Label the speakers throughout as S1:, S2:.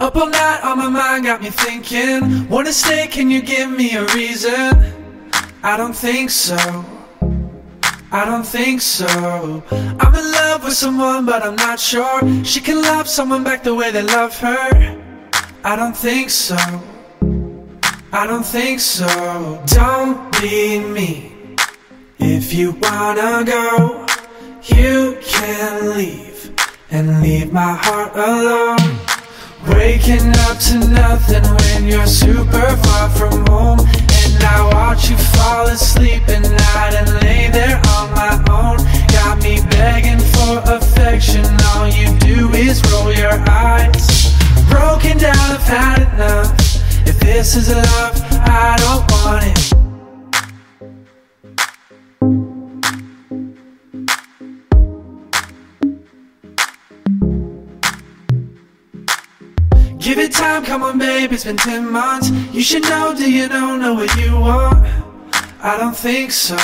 S1: Up all night on my mind got me thinking. Wanna stay, can you give me a reason? I don't think so. I don't think so. I'm in love with someone, but I'm not sure she can love someone back the way they love her. I don't think so. I don't think so. Don't be me. If you wanna go, you can leave and leave my heart alone. Waking up to nothing when you're super far from home. And I watch you fall asleep at night and lay there on my own. Got me begging for affection. All you do is roll your eyes. Broken down, I've had enough. If this is love, I don't want it. Give it time, come on, babe, it's been 10 months. You should know, do you know, know what you want? I don't think so.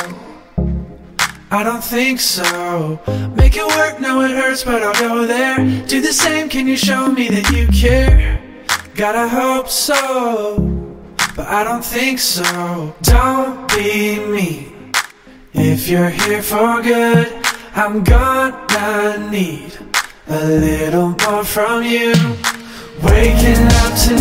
S1: I don't think so. Make it work, no, it hurts, but I'll go there. Do the same, can you show me that you care? Gotta hope so, but I don't think so. Don't be me. If you're here for good, I'm gonna need a little more from you. Waking up to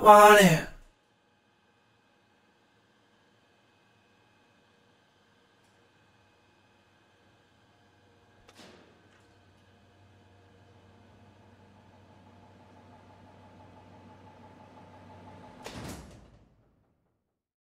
S1: Broken down,